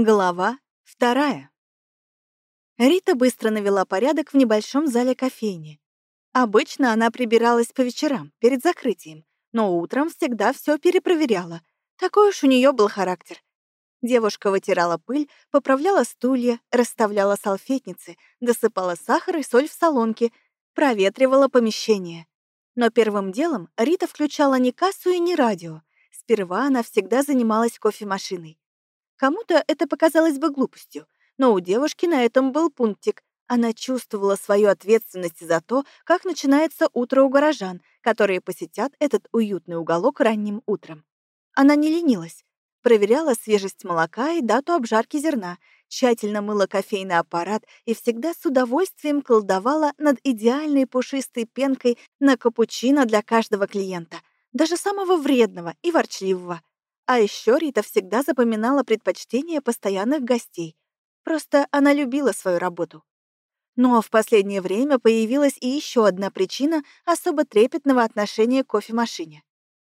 Глава вторая. Рита быстро навела порядок в небольшом зале кофейни. Обычно она прибиралась по вечерам, перед закрытием, но утром всегда все перепроверяла. Такой уж у нее был характер. Девушка вытирала пыль, поправляла стулья, расставляла салфетницы, досыпала сахар и соль в солонки, проветривала помещение. Но первым делом Рита включала не кассу и не радио. Сперва она всегда занималась кофемашиной. Кому-то это показалось бы глупостью, но у девушки на этом был пунктик. Она чувствовала свою ответственность за то, как начинается утро у горожан, которые посетят этот уютный уголок ранним утром. Она не ленилась, проверяла свежесть молока и дату обжарки зерна, тщательно мыла кофейный аппарат и всегда с удовольствием колдовала над идеальной пушистой пенкой на капучино для каждого клиента, даже самого вредного и ворчливого. А еще Рита всегда запоминала предпочтения постоянных гостей. Просто она любила свою работу. Но в последнее время появилась и еще одна причина особо трепетного отношения к кофемашине.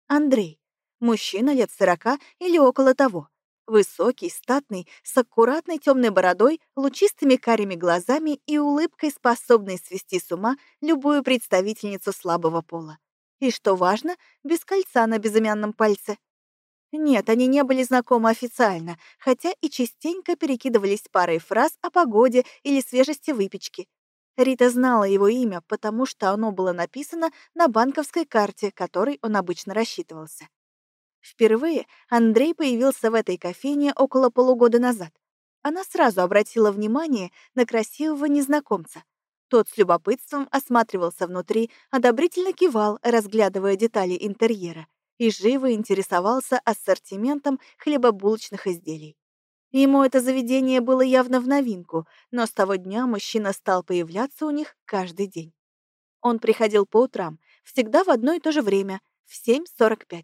Андрей. Мужчина лет сорока или около того. Высокий, статный, с аккуратной темной бородой, лучистыми карими глазами и улыбкой, способной свести с ума любую представительницу слабого пола. И, что важно, без кольца на безымянном пальце. Нет, они не были знакомы официально, хотя и частенько перекидывались парой фраз о погоде или свежести выпечки. Рита знала его имя, потому что оно было написано на банковской карте, которой он обычно рассчитывался. Впервые Андрей появился в этой кофейне около полугода назад. Она сразу обратила внимание на красивого незнакомца. Тот с любопытством осматривался внутри, одобрительно кивал, разглядывая детали интерьера и живо интересовался ассортиментом хлебобулочных изделий. Ему это заведение было явно в новинку, но с того дня мужчина стал появляться у них каждый день. Он приходил по утрам, всегда в одно и то же время, в 7.45.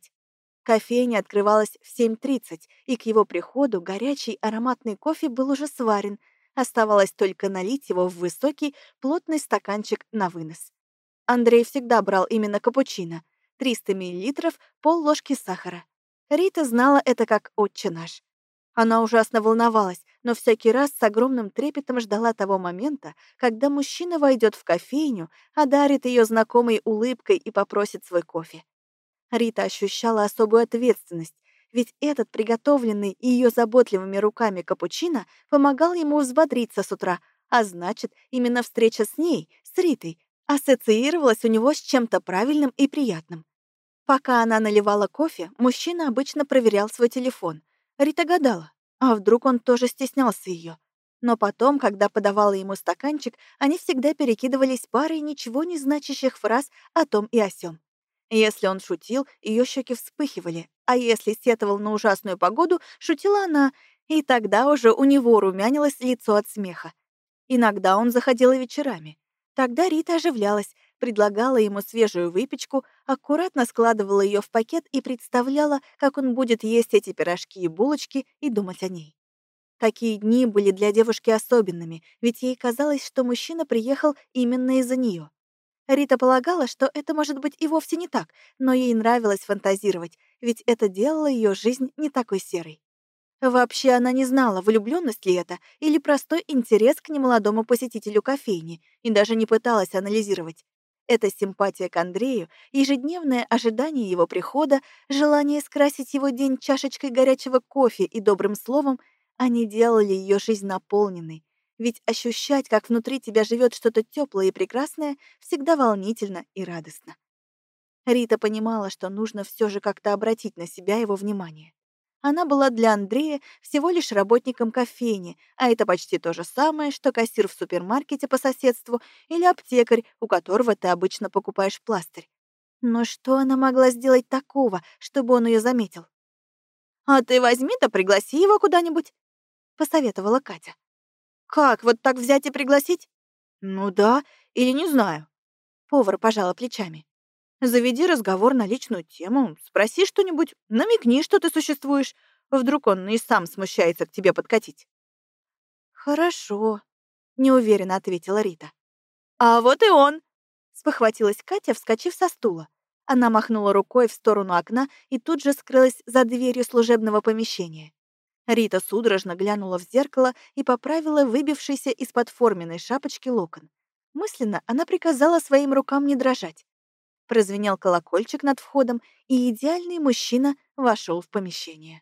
Кофейня открывалась в 7.30, и к его приходу горячий ароматный кофе был уже сварен, оставалось только налить его в высокий, плотный стаканчик на вынос. Андрей всегда брал именно капучино — 300 мл, пол ложки сахара. Рита знала это как «отче наш». Она ужасно волновалась, но всякий раз с огромным трепетом ждала того момента, когда мужчина войдет в кофейню, одарит ее знакомой улыбкой и попросит свой кофе. Рита ощущала особую ответственность, ведь этот приготовленный ее заботливыми руками капучино помогал ему взбодриться с утра, а значит, именно встреча с ней, с Ритой, ассоциировалась у него с чем-то правильным и приятным. Пока она наливала кофе, мужчина обычно проверял свой телефон. Рита гадала, а вдруг он тоже стеснялся ее. Но потом, когда подавала ему стаканчик, они всегда перекидывались парой ничего не значащих фраз о том и о сём. Если он шутил, ее щеки вспыхивали, а если сетовал на ужасную погоду, шутила она, и тогда уже у него румянилось лицо от смеха. Иногда он заходил и вечерами. Тогда Рита оживлялась, предлагала ему свежую выпечку, аккуратно складывала ее в пакет и представляла, как он будет есть эти пирожки и булочки и думать о ней. Такие дни были для девушки особенными, ведь ей казалось, что мужчина приехал именно из-за нее. Рита полагала, что это может быть и вовсе не так, но ей нравилось фантазировать, ведь это делало ее жизнь не такой серой. Вообще она не знала, влюбленность ли это или простой интерес к немолодому посетителю кофейни, и даже не пыталась анализировать. Эта симпатия к Андрею, ежедневное ожидание его прихода, желание скрасить его день чашечкой горячего кофе и добрым словом, они делали ее жизнь наполненной. Ведь ощущать, как внутри тебя живет что-то теплое и прекрасное, всегда волнительно и радостно. Рита понимала, что нужно все же как-то обратить на себя его внимание. Она была для Андрея всего лишь работником кофейни, а это почти то же самое, что кассир в супермаркете по соседству или аптекарь, у которого ты обычно покупаешь пластырь. Но что она могла сделать такого, чтобы он ее заметил? «А ты возьми да пригласи его куда-нибудь», — посоветовала Катя. «Как, вот так взять и пригласить?» «Ну да, или не знаю». Повар пожала плечами. Заведи разговор на личную тему, спроси что-нибудь, намекни, что ты существуешь. Вдруг он и сам смущается к тебе подкатить. «Хорошо», — неуверенно ответила Рита. «А вот и он!» — спохватилась Катя, вскочив со стула. Она махнула рукой в сторону окна и тут же скрылась за дверью служебного помещения. Рита судорожно глянула в зеркало и поправила выбившийся из-под форменной шапочки локон. Мысленно она приказала своим рукам не дрожать. Прозвенел колокольчик над входом, и идеальный мужчина вошел в помещение.